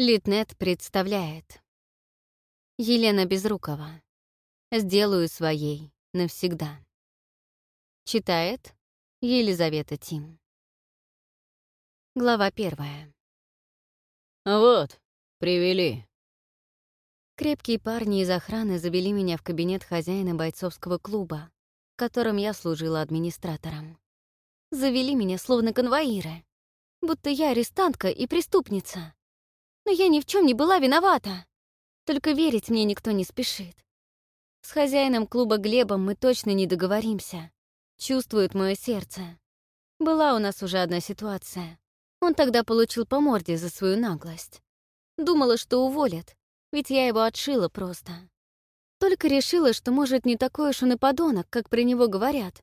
Литнет представляет. Елена Безрукова. «Сделаю своей навсегда». Читает Елизавета Тим. Глава первая. «Вот, привели». Крепкие парни из охраны завели меня в кабинет хозяина бойцовского клуба, в котором я служила администратором. Завели меня словно конвоиры, будто я арестантка и преступница. Но я ни в чем не была виновата. Только верить мне никто не спешит. С хозяином клуба Глебом мы точно не договоримся. Чувствует мое сердце. Была у нас уже одна ситуация. Он тогда получил по морде за свою наглость. Думала, что уволят, ведь я его отшила просто. Только решила, что, может, не такой уж он и подонок, как про него говорят.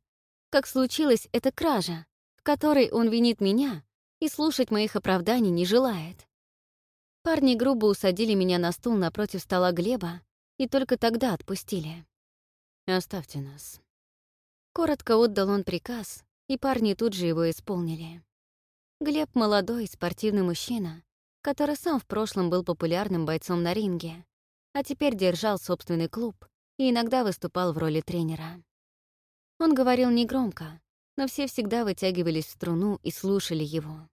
Как случилась эта кража, в которой он винит меня и слушать моих оправданий не желает. Парни грубо усадили меня на стул напротив стола Глеба и только тогда отпустили. «Оставьте нас». Коротко отдал он приказ, и парни тут же его исполнили. Глеб — молодой, спортивный мужчина, который сам в прошлом был популярным бойцом на ринге, а теперь держал собственный клуб и иногда выступал в роли тренера. Он говорил негромко, но все всегда вытягивались в струну и слушали его.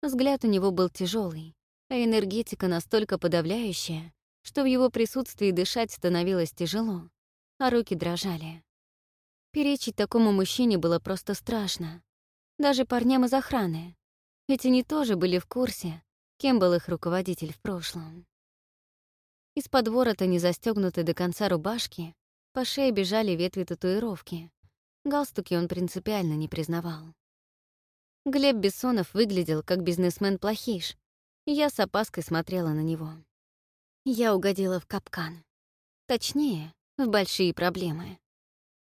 Взгляд у него был тяжелый, а энергетика настолько подавляющая, что в его присутствии дышать становилось тяжело, а руки дрожали. Перечить такому мужчине было просто страшно. Даже парням из охраны. Ведь они тоже были в курсе, кем был их руководитель в прошлом. Из-под ворота, не застегнутой до конца рубашки, по шее бежали ветви татуировки. Галстуки он принципиально не признавал. Глеб Бессонов выглядел как бизнесмен-плохиш, я с опаской смотрела на него. Я угодила в капкан. Точнее, в большие проблемы.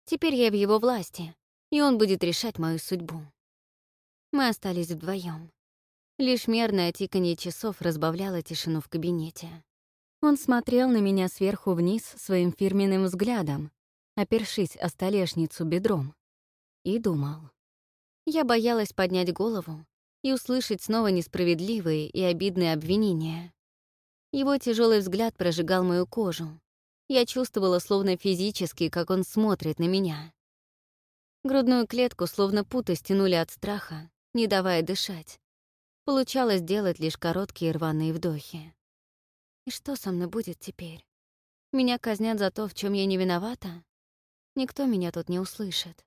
Теперь я в его власти, и он будет решать мою судьбу. Мы остались вдвоем. Лишь мерное тиканье часов разбавляло тишину в кабинете. Он смотрел на меня сверху вниз своим фирменным взглядом, опершись о столешницу бедром, и думал. Я боялась поднять голову, и услышать снова несправедливые и обидные обвинения. Его тяжелый взгляд прожигал мою кожу. Я чувствовала словно физически, как он смотрит на меня. Грудную клетку словно путы стянули от страха, не давая дышать. Получалось делать лишь короткие рваные вдохи. И что со мной будет теперь? Меня казнят за то, в чем я не виновата? Никто меня тут не услышит.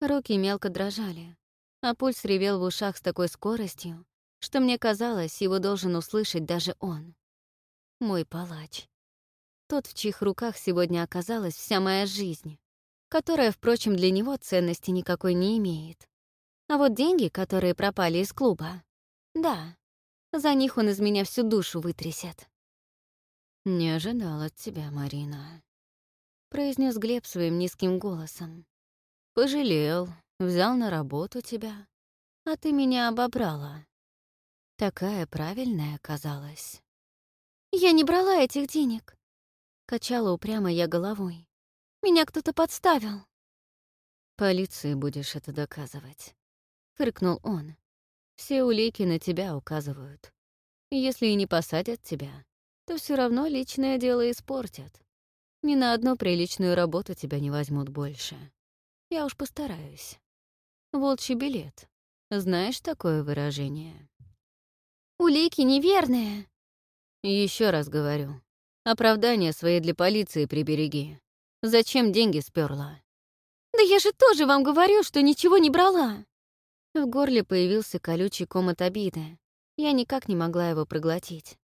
Руки мелко дрожали а пульс ревел в ушах с такой скоростью, что мне казалось, его должен услышать даже он. Мой палач. Тот, в чьих руках сегодня оказалась вся моя жизнь, которая, впрочем, для него ценности никакой не имеет. А вот деньги, которые пропали из клуба, да, за них он из меня всю душу вытрясет. «Не ожидал от тебя, Марина», — произнес Глеб своим низким голосом. «Пожалел, взял на работу тебя, а ты меня обобрала. Такая правильная оказалась. Я не брала этих денег. Качала упрямо я головой. Меня кто-то подставил. Полиции будешь это доказывать. Фыркнул он. Все улики на тебя указывают. Если и не посадят тебя, то все равно личное дело испортят. Ни на одну приличную работу тебя не возьмут больше. Я уж постараюсь. Волчий билет. Знаешь такое выражение? Улики неверные. Еще раз говорю. Оправдание свои для полиции прибереги. Зачем деньги сперла? Да я же тоже вам говорю, что ничего не брала. В горле появился колючий ком от обиды. Я никак не могла его проглотить.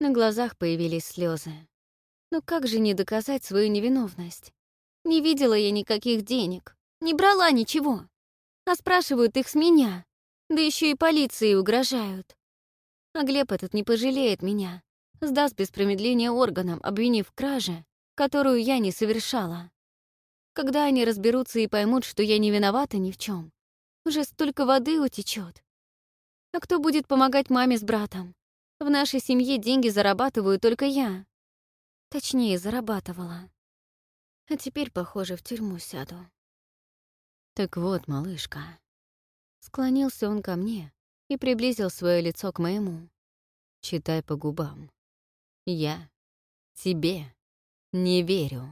На глазах появились слезы. Но как же не доказать свою невиновность? Не видела я никаких денег, не брала ничего а спрашивают их с меня, да еще и полиции угрожают. А Глеб этот не пожалеет меня, сдаст без промедления органам, обвинив в краже, которую я не совершала. Когда они разберутся и поймут, что я не виновата ни в чем, уже столько воды утечет. А кто будет помогать маме с братом? В нашей семье деньги зарабатываю только я. Точнее, зарабатывала. А теперь, похоже, в тюрьму сяду. «Так вот, малышка». Склонился он ко мне и приблизил свое лицо к моему. Читай по губам. Я тебе не верю.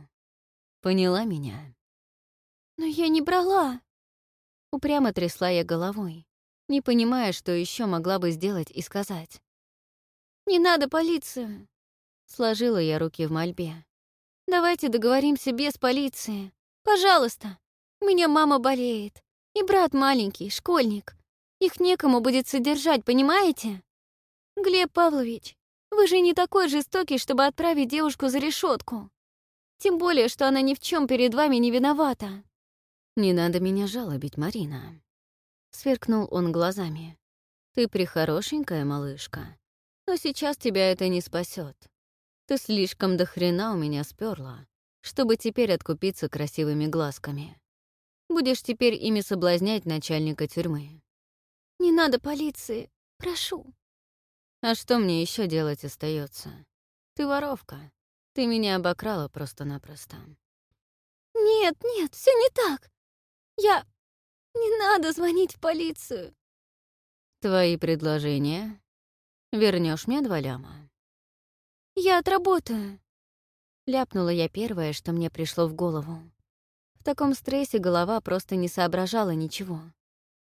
Поняла меня? Но я не брала. Упрямо трясла я головой, не понимая, что еще могла бы сделать и сказать. «Не надо полицию!» Сложила я руки в мольбе. «Давайте договоримся без полиции. Пожалуйста. Меня мама болеет. И брат маленький, школьник. Их некому будет содержать, понимаете? Глеб Павлович, вы же не такой жестокий, чтобы отправить девушку за решетку. Тем более, что она ни в чем перед вами не виновата. «Не надо меня жалобить, Марина», — сверкнул он глазами. «Ты прихорошенькая малышка, но сейчас тебя это не спасет. Ты слишком до хрена у меня сперла, чтобы теперь откупиться красивыми глазками. Будешь теперь ими соблазнять начальника тюрьмы». «Не надо полиции, прошу». «А что мне еще делать остается? Ты воровка. Ты меня обокрала просто-напросто». «Нет, нет, все не так. Я... Не надо звонить в полицию. Твои предложения? Вернешь мне два ляма? Я отработаю. Ляпнула я первое, что мне пришло в голову. В таком стрессе голова просто не соображала ничего.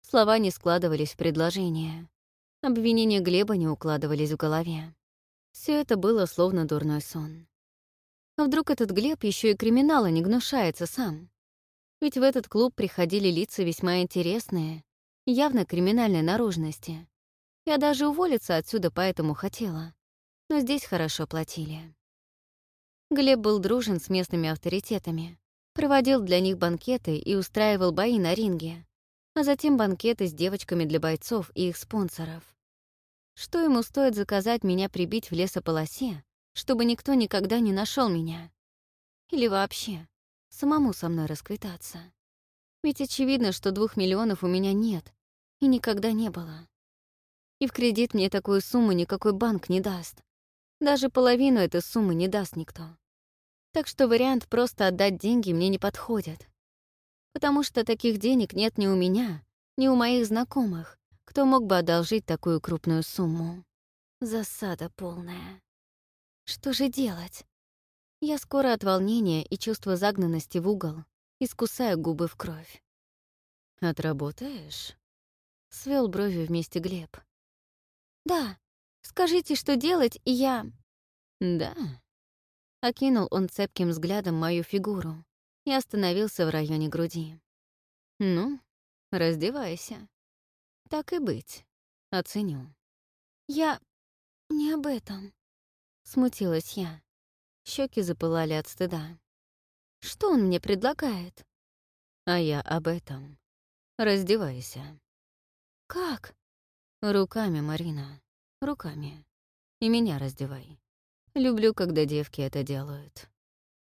Слова не складывались в предложения. Обвинения Глеба не укладывались в голове. Все это было словно дурной сон. А вдруг этот Глеб еще и криминала не гнушается сам? Ведь в этот клуб приходили лица весьма интересные, явно криминальной наружности. Я даже уволиться отсюда поэтому хотела. Но здесь хорошо платили. Глеб был дружен с местными авторитетами, проводил для них банкеты и устраивал бои на ринге, а затем банкеты с девочками для бойцов и их спонсоров. Что ему стоит заказать меня прибить в лесополосе, чтобы никто никогда не нашел меня? Или вообще, самому со мной расквитаться. Ведь очевидно, что двух миллионов у меня нет и никогда не было. И в кредит мне такую сумму никакой банк не даст. Даже половину этой суммы не даст никто. Так что вариант просто отдать деньги мне не подходит. Потому что таких денег нет ни у меня, ни у моих знакомых, кто мог бы одолжить такую крупную сумму. Засада полная. Что же делать? Я скоро от волнения и чувства загнанности в угол искусаю губы в кровь. «Отработаешь?» — свел брови вместе Глеб. «Да, скажите, что делать, и я...» «Да». Окинул он цепким взглядом мою фигуру и остановился в районе груди. «Ну, раздевайся. Так и быть. Оценю». «Я... не об этом», — смутилась я. Щеки запылали от стыда. Что он мне предлагает? А я об этом. Раздевайся. Как? Руками, Марина. Руками. И меня раздевай. Люблю, когда девки это делают.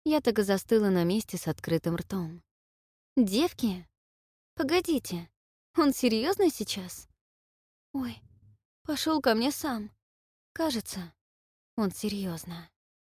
Я так и застыла на месте с открытым ртом. Девки? Погодите, он серьезно сейчас? Ой, пошел ко мне сам. Кажется, он серьезно.